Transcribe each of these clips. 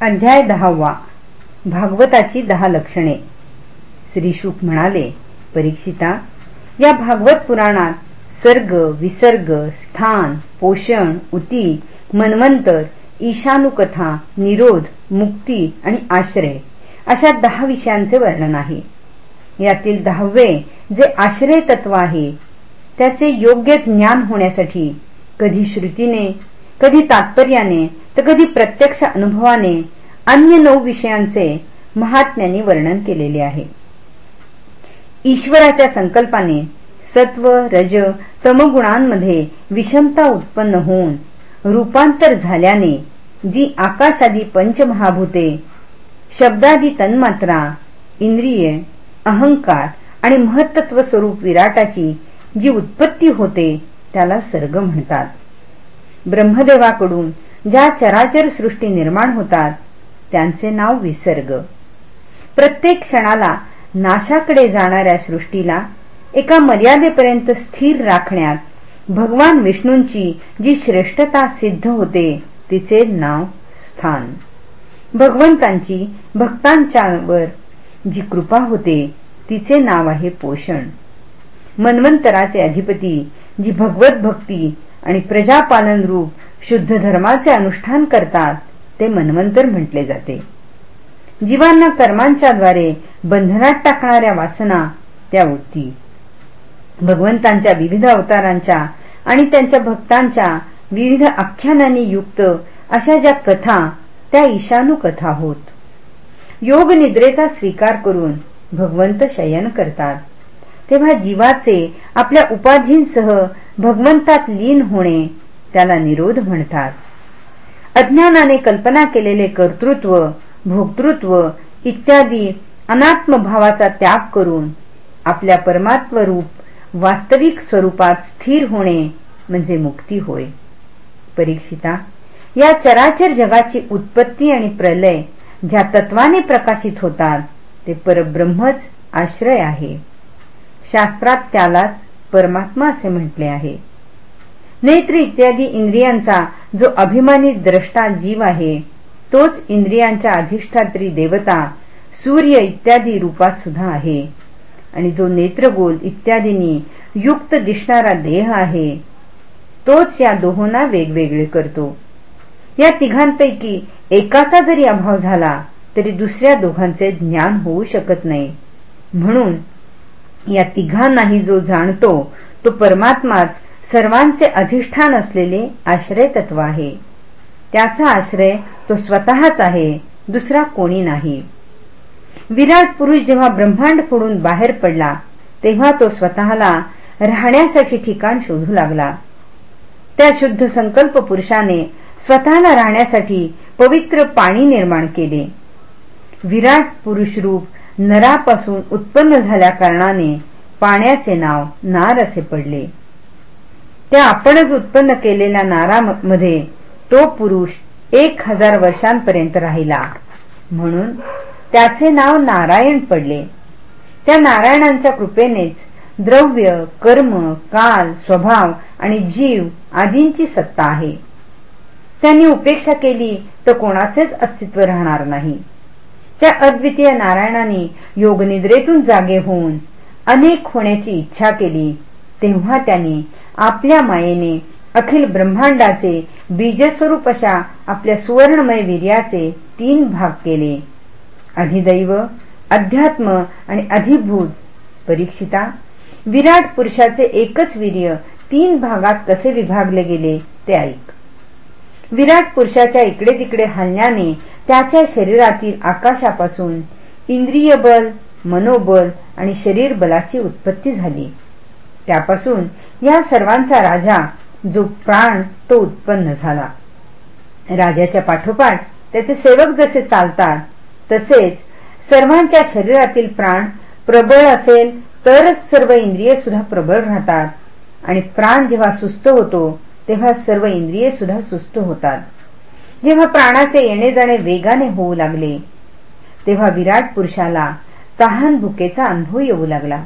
अध्याय दहावा. भागवताची दहा लक्षणे. श्री शुक म्हणाले परीक्षिता या भागवत पुराणात सर्ग विसर्ग स्थान पोषण उती मनवंतर ईशानुकथा निरोध मुक्ती आणि आश्रय अशा दहा विषयांचे वर्णन आहे. यातील दहावे जे आश्रय तत्व आहे त्याचे योग्य ज्ञान होण्यासाठी कधी श्रुतीने कधी तात्पर्याने तर कधी प्रत्यक्ष अनुभवाने अन्य नऊ विषयांचे महात्म्याने वर्णन केलेले आहे. ईश्वराच्या संकल्पाने सत्व रज तमगुणांमध्ये विषमता उत्पन्न होऊन रूपांतर झाल्याने जी आकाशादी पंचमहाभूते शब्दादी तन्मात्रा इंद्रिय अहंकार आणि महत्त्व स्वरूप विराटाची जी उत्पत्ती होते त्याला सर्ग म्हणतात. ब्रह्मदेवाकडून ज्या चराचर सृष्टी निर्माण होतात त्यांचे नाव विसर्ग. प्रत्येक क्षणाला नाशाकडे जाणाऱ्या सृष्टीला एका मर्यादेपर्यंत स्थिर राखण्यात भगवान विष्णूंची जी श्रेष्ठता सिद्ध होते तिचे नाव स्थान. भगवंतांची भक्तांच्यावर जी कृपा होते तिचे नाव आहे पोषण. मन्वंतराचे अधिपती जी भगवत भक्ती आणि प्रजापालन रूप शुद्ध धर्माचे अनुष्ठान करतात ते मनवंतर म्हटले जाते. जीवांना कर्मांच्या द्वारे बंधनात टाकणाऱ्या वासना त्या उठती भगवंतांच्या विविध अवतारांच्या आणि त्यांच्या भक्तांच्या विविध आख्यानांनी युक्त अशा ज्या कथा त्या ईशानू कथा होत. योग निद्रेचा स्वीकार करून भगवंत शयन करतात. तेव्हा जीवाचे आपल्या उपाधींसह भगवंतात लीन होणे त्याला निरोध म्हणतात. अज्ञानाने कल्पना केलेले कर्तृत्व भोक्तृत्व इत्यादी अनात्मभावाचा त्याग करून आपल्या परमात्म रूप वास्तविक स्वरूपात स्थिर होणे म्हणजे मुक्ती होय. परीक्षिता या चराचर जगाची उत्पत्ती आणि प्रलय ज्या तत्वाने प्रकाशित होतात ते परब्रह्मच आश्रय आहे. शास्त्रात त्यालाच परमात्मा असे म्हटले आहे. नेत्र इत्यादी इंद्रियांचा जो अभिमानी द्रष्टा जीव आहे तोच इंद्रियांच्या अधिष्ठात्री देवता सूर्य इत्यादी रूपात सुद्धा आहे. आणि जो नेत्रगोल इत्यादींनी युक्त दिसणारा देह आहे तोच या दोहोंना वेगवेगळे करतो. या तिघांपैकी एकाचा जरी अभाव झाला तरी दुसऱ्या दोघांचे ज्ञान होऊ शकत नाही. म्हणून या तिघांनाही जो जाणतो तो परमात्माच सर्वांचे अधिष्ठान असलेले आश्रय तत्व आहे. त्याचा आश्रय तो स्वतःच आहे दुसरा कोणी नाही. विराट पुरुष जेव्हा ब्रह्मांड फोडून बाहेर पडला तेव्हा तो स्वतःला राहण्यासाठी ठिकाण शोधू लागला. त्या शुद्ध संकल्प पुरुषाने स्वतःला राहण्यासाठी पवित्र पाणी निर्माण केले. विराट पुरुष रूप नरापासून उत्पन्न झाल्या कारणाने पाण्याचे नाव नार असे पडले. त्या आपणच उत्पन्न केलेल्या नारामध्ये तो पुरुष एक हजार वर्षांपर्यंत राहिला. म्हणून त्याचे नाव नारायण पडले. त्या नारायणांच्या कृपेनेच द्रव्य कर्म काल स्वभाव आणि जीव आदींची सत्ता आहे. त्यांनी उपेक्षा केली तर कोणाचेच अस्तित्व राहणार नाही. त्या अद्वितीय नारायणाने योगनिद्रेतून जागे होऊन अनेक होण्याची इच्छा केली. तेव्हा त्यांनी आपल्या मायेने अखिल ब्रह्मांडाचे बीजस्वरूप अशा आपल्या सुवर्णमय वीर्याचे तीन भाग केले. अधिदैव अध्यात्म आणि अधिभूत. परीक्षिता विराट पुरुषाचे एकच वीर्य तीन भागात कसे विभागले गेले ते ऐक. विराट पुरुषाच्या इकडे तिकडे हलण्याने त्याच्या शरीरातील आकाशापासून इंद्रिय बल मनोबल आणि शरीर बलाची उत्पत्ती झाली. त्यापासून या सर्वांचा राजा जो प्राण तो उत्पन्न झाला. राजाच्या पाठोपाठ त्याचे सेवक जसे चालतात तसेच सर्वांच्या शरीरातील प्राण प्रबळ असेल तरच सर्व इंद्रिय सुद्धा प्रबळ राहतात. आणि प्राण जेव्हा सुस्त होतो तेव्हा सर्व इंद्रिये सुद्धा सुस्त होतात. जेव्हा प्राणाचे येणे जाणे वेगाने होऊ लागले तेव्हा विराट पुरुषाला तहान भुकेचा अनुभव येऊ लागला.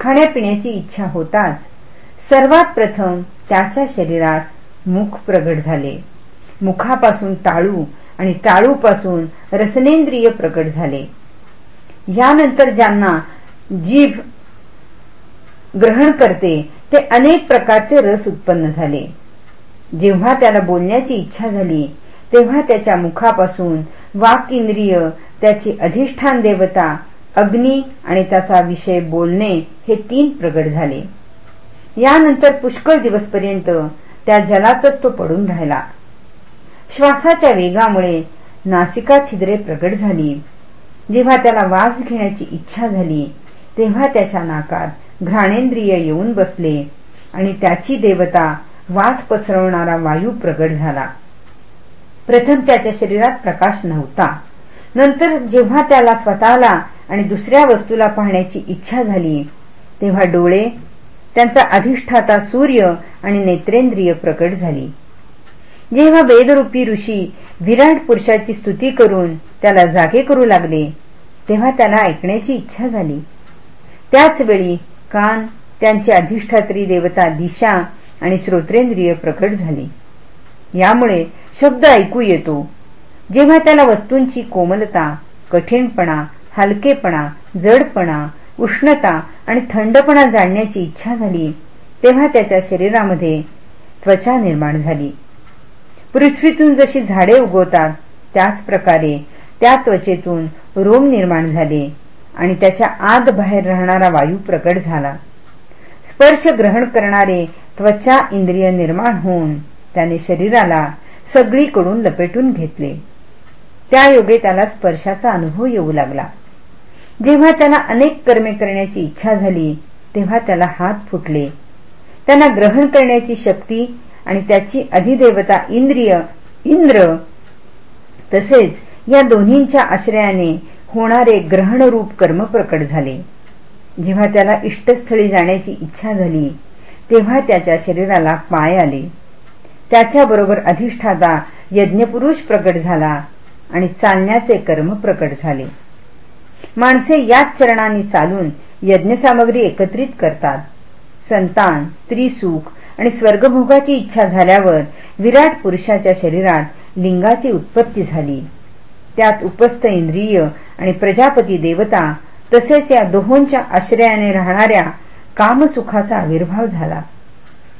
खाण्यापिण्याची इच्छा होताच सर्वात प्रथम त्याच्या शरीरात मुख प्रगट झाले. मुखापासून टाळू आणि टाळूपासून रसनेंद्रिय प्रकट झाले. यानंतर ज्यांना जीभ ग्रहण करते ते अनेक प्रकारचे रस उत्पन्न झाले. जेव्हा त्याला बोलण्याची इच्छा झाली तेव्हा त्याच्या मुखापासून वाक इंद्रिय त्याची अधिष्ठान देवता अग्नी आणि त्याचा विषय बोलणे हे तीन प्रगट झाले. यानंतर पुष्कळ दिवसपर्यंत त्या जलातच तो पडून राहिला. श्वासाच्या वेगामुळे नासिका छिद्रे प्रगट झाली. जेव्हा त्याला वास घेण्याची इच्छा झाली तेव्हा त्याच्या नाकात घ्राणेंद्रिय येऊन बसले आणि त्याची देवता वास पसरवणारा वायू प्रगट झाला. प्रथम त्याच्या शरीरात प्रकाश नव्हता. नंतर जेव्हा त्याला स्वतःला आणि दुसऱ्या वस्तूला पाहण्याची इच्छा झाली तेव्हा डोळे त्यांचा अधिष्ठाता सूर्य आणि नेत्रेंद्रिय प्रकट झाली. जेव्हा वेदरूपी ऋषी विराट पुरुषाची स्तुती करून त्याला जागे करू लागले तेव्हा त्याला ऐकण्याची इच्छा झाली. त्याच वेळी कान त्यांची अधिष्ठात्री देवता दिशा आणि श्रोत्रेंद्रिय प्रकट झाली. यामुळे शब्द ऐकू येतो. जेव्हा त्याला वस्तूंची कोमलता कठीणपणा हलकेपणा जडपणा उष्णता आणि थंडपणा जाणण्याची इच्छा झाली तेव्हा त्याच्या शरीरामध्ये त्वचा निर्माण झाली. पृथ्वीतून जशी झाडे उगवतात त्याच प्रकारे त्या त्वचेतून रोम निर्माण झाले आणि त्याच्या आत बाहेर राहणारा वायू प्रकट झाला. स्पर्श ग्रहण करणारे त्वचा इंद्रिय निर्माण होऊन त्याने शरीराला सगळीकडून लपेटून घेतले. त्या योगे त्याला स्पर्शाचा अनुभव येऊ लागला. जेव्हा त्याला अनेक कर्मे करण्याची इच्छा झाली तेव्हा त्याला हात फुटले. त्यांना ग्रहण करण्याची शक्ती आणि त्याची अधिदेवता इंद्रिय इंद्र तसेच या दोन्हींच्या आश्रयाने होणारे ग्रहणरूप कर्म प्रकट झाले. जेव्हा त्याला इष्टस्थळी जाण्याची इच्छा झाली तेव्हा त्याच्या शरीराला पाय आले. त्याच्याबरोबर अधिष्ठाता यज्ञपुरुष प्रकट झाला आणि चालण्याचे कर्म प्रकट झाले. माणसे याच चरणांनी चालून यज्ञसामग्री एकत्रित करतात. संतान स्त्री सुख आणि स्वर्गभोगाची इच्छा झाल्यावर विराट पुरुषाच्या शरीरात लिंगाची उत्पत्ती झाली. त्यात उपस्थ इंद्रिय आणि प्रजापती देवता तसेच या दोहोंच्या आश्रयाने राहणाऱ्या कामसुखाचा आविर्भाव झाला.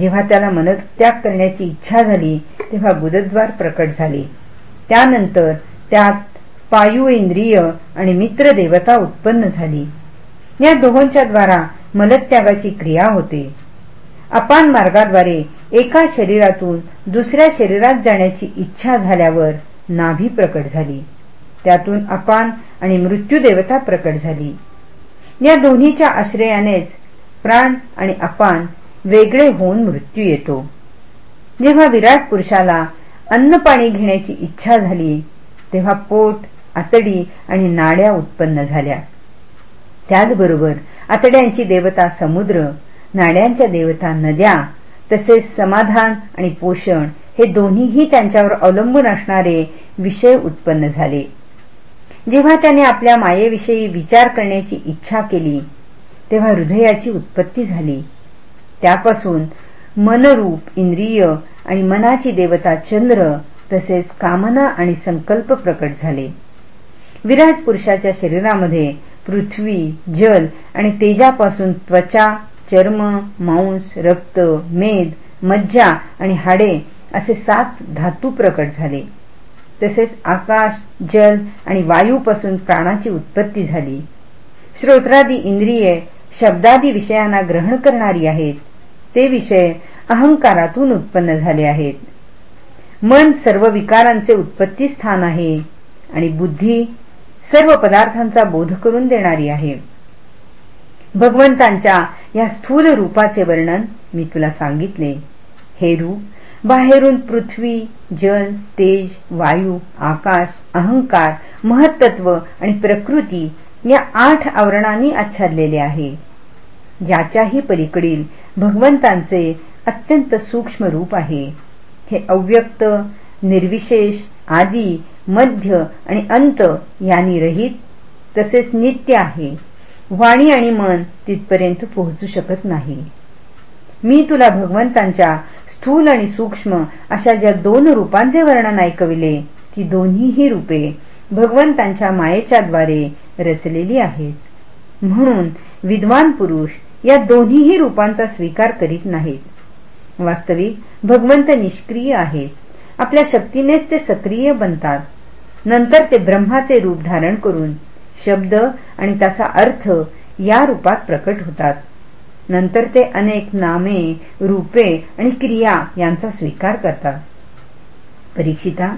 जेव्हा त्याला मनत्याग करण्याची इच्छा झाली तेव्हा बुधद्वार प्रकट झाले. त्यानंतर त्यात पायू इंद्रिय आणि मित्र देवता उत्पन्न झाली. या दोहोंच्या द्वारा मलत्यागाची क्रिया होते. अपान मार्गाद्वारे एका शरीरातून दुसऱ्या शरीरात जाण्याची इच्छा झाल्यावर नाभी प्रकट झाली. त्यातून अपान आणि मृत्यू देवता प्रकट झाली. या दोन्हीच्या आश्रयानेच प्राण आणि अपान वेगळे होऊन मृत्यू येतो. जेव्हा विराट पुरुषाला अन्न पाणी घेण्याची इच्छा झाली तेव्हा पोट आतडी आणि नाड्या उत्पन्न झाल्या. त्याचबरोबर आतड्यांची देवता समुद्र नाड्यांच्या देवता नद्या तसेच समाधान आणि पोषण हे दोन्हीही त्यांच्यावर अवलंबून असणारे विषय उत्पन्न झाले. जेव्हा त्याने आपल्या मायेविषयी विचार करण्याची इच्छा केली तेव्हा हृदयाची उत्पत्ती झाली. त्यापासून मनरूप इंद्रिय आणि मनाची देवता चंद्र तसेच कामना आणि संकल्प प्रकट झाले. विराट पुरुषाच्या शरीरामध्ये पृथ्वी जल आणि तेजापासून त्वचा चर्म मांस रक्त मेद मज्जा आणि हाडे असे सात धातू प्रकट झाले. तसेच आकाश जल आणि वायूपासून प्राणाची उत्पत्ती झाली. श्रोत्रादी इंद्रिये शब्दादी विषयांना ग्रहण करणारी आहेत. ते विषय अहंकारातून उत्पन्न झाले आहेत. मन सर्व विकारांचे उत्पत्ती स्थान आहे आणि बुद्धी सर्व पदार्थांचा बोध करून देणारी आहे. भगवंतांच्या या स्थूल रूपाचे वर्णन मी तुला सांगितले. हे रूप बाहेरून पृथ्वी जल तेज वायू आकाश अहंकार महत्त्व आणि प्रकृती या आठ आवरणांनी आच्छादलेले आहे. याच्याही पलीकडील भगवंतांचे अत्यंत सूक्ष्म रूप आहे. हे अव्यक्त निर्विशेष आदी मध्य आणि अंत यांनी रहित तसेच नित्य आहे. वाणी आणि मन तिथपर्यंत पोहोचू शकत नाही. मी तुला भगवंतांच्या स्थूल आणि सूक्ष्म अशा ज्या दोन रूपांचे वर्णन ऐकविले ती दोन्हीही रूपे भगवंतांच्या मायेच्या द्वारे रचलेली आहेत. म्हणून विद्वान पुरुष या दोन्हीही रूपांचा स्वीकार करीत नाहीत. वास्तविक भगवंत निष्क्रिय आहेत. आपल्या शक्तीनेच ते सक्रिय बनतात. नंतर ते ब्रह्माचे रूप धारण करून शब्द आणि त्याचा अर्थ या रूपात प्रकट होतात. नंतर ते अनेक नामे रूपे आणि क्रिया यांचा स्वीकार करतात. परीक्षिता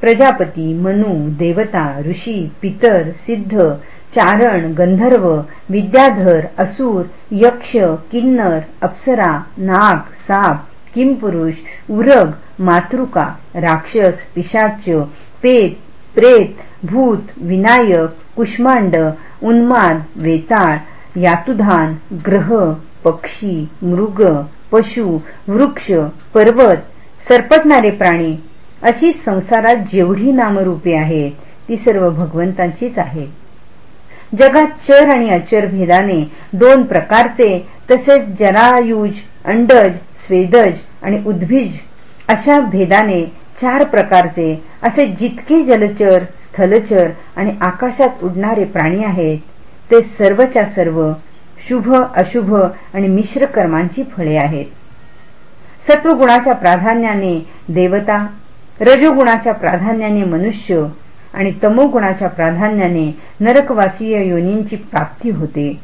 प्रजापती मनु देवता ऋषी पितर सिद्ध चारण गंधर्व विद्याधर असुर यक्ष किन्नर अप्सरा नाग साप किमपुरुष उरग मातृका राक्षस पिशाच पेत प्रेत भूत विनायक कुष्मांड उन्माद वेताळ यातुधान ग्रह पक्षी मृग पशु वृक्ष पर्वत सरपटणारे प्राणी अशी संसारात जेवढी नामरूपे आहेत ती सर्व भगवंतांचीच आहेत. जगात चर आणि अचर भेदाने दोन प्रकारचे तसेच जरायुज अंडज स्वेदज आणि उद्भिज अशा भेदाने चार प्रकारचे असे जितके जलचर स्थलचर आणि आकाशात उडणारे प्राणी आहेत ते सर्वच्या सर्व शुभ अशुभ आणि मिश्र कर्मांची फळे आहेत. सत्वगुणाच्या प्राधान्याने देवता रजोगुणाच्या प्राधान्याने मनुष्य आणि तमोगुणाच्या प्राधान्याने नरकवासीय योनींची प्राप्ती होते.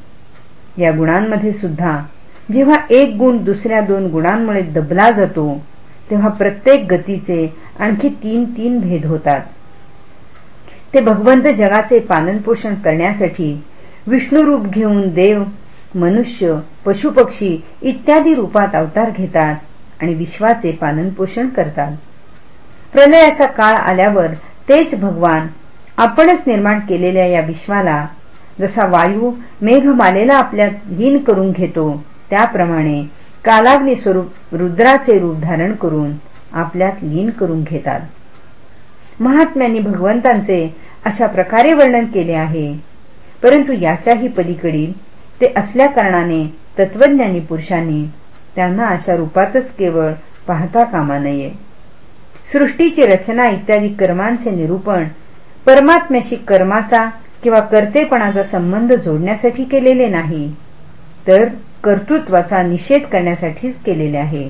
या गुणांमध्ये सुद्धा जेव्हा एक गुण दुसऱ्या दोन गुणांमुळे दबला जातो तेव्हा प्रत्येक गतीचे आणखी तीन तीन भेद होतात. ते भगवंत जगाचे पालनपोषण करण्यासाठी विष्णुरूप घेऊन देव मनुष्य पशुपक्षी इत्यादी रूपात अवतार घेतात आणि विश्वाचे पालनपोषण करतात. प्रलयाचा काळ आल्यावर तेच भगवान आपणच निर्माण केलेल्या या विश्वाला जसा वायू मेघमालेला आपल्यात लीन करून घेतो त्याप्रमाणे कालाग्नी स्वरूप रुद्राचे रूप धारण करून आपल्यात लीन करून घेतात. महात्म्यांनी भगवंतांचे अशा प्रकारे वर्णन केले आहे. परंतु याच्याही पलीकडील ते असल्या कारणाने तत्वज्ञानी पुरुषांनी त्यांना अशा रूपातच केवळ पाहता कामा नये. सृष्टीची रचना इत्यादी कर्मांचे निरूपण परमात्म्याशी कर्माचा किंवा कर्तेपणाचा संबंध जोडण्यासाठी केलेले नाही तर कर्तृत्वाचा निषेध करण्यासाठीच केलेले आहे.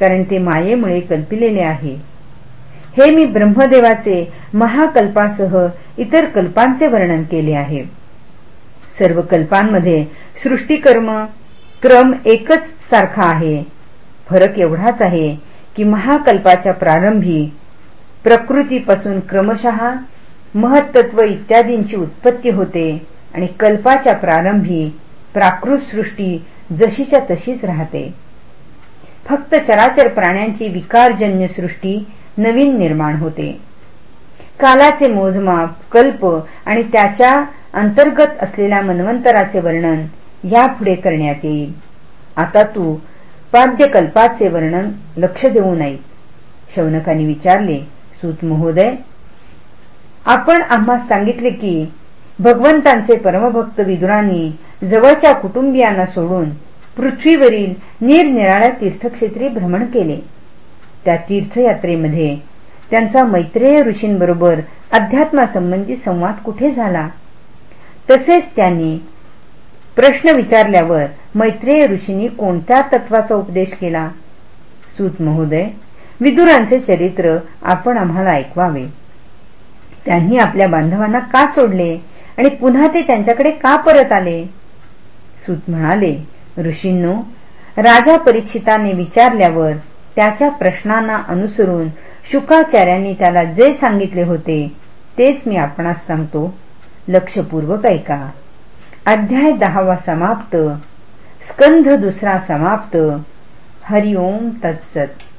कारण ते मायेमुळे कल्पिलेले आहे. हे मी ब्रह्मदेवाचे महाकल्पासह इतर कल्पांचे वर्णन केले आहे. सर्व कल्पांमध्ये सृष्टीकर्म क्रम एकच सारखा आहे. फरक एवढाच आहे की महाकल्पाच्या प्रारंभी प्रकृतीपासून क्रमशः महत्त्व इत्यादींची उत्पत्ती होते आणि कल्पाच्या प्रारंभी प्राकृत सृष्टी जशीच्या तशीच राहते. फक्त चराचर प्राण्यांची विकारजन्य सृष्टी नवीन निर्माण होते. कालाचे मोजमाप कल्प आणि त्याच्या अंतर्गत असलेल्या मनवंतराचे वर्णन यापुढे करण्यात येईल. आता तू पाद्यकल्पाचे वर्णन लक्ष देऊ नये. शौनकाने विचारले सूत महोदय आपण आम्हा सांगितले की भगवंतांचे परमभक्त विदुरांनी जवळच्या कुटुंबियांना सोडून पृथ्वीवरील निरनिराळ्या तीर्थक्षेत्री भ्रमण केले. त्या तीर्थयात्रेमध्ये त्यांचा मैत्रेय ऋषींबरोबर अध्यात्मासंबंधी संवाद कुठे झाला? तसेच त्यांनी प्रश्न विचारल्यावर मैत्रेय ऋषींनी कोणत्या तत्वाचा उपदेश केला? सूत महोदय विदुरांचे चरित्र आपण आम्हाला ऐकवावे. त्यांनी आपल्या बांधवांना का सोडले आणि पुन्हा ते त्यांच्याकडे का परत आले? सूत म्हणाले ऋषींनो राजा परीक्षिताने विचारल्यावर त्याच्या प्रश्नांना अनुसरून शुकाचार्यांनी त्याला जे सांगितले होते तेच मी आपणास सांगतो. लक्षपूर्वक ऐका. अध्याय दहावा समाप्त. स्कंध दुसरा समाप्त. हरिओम तत्सत.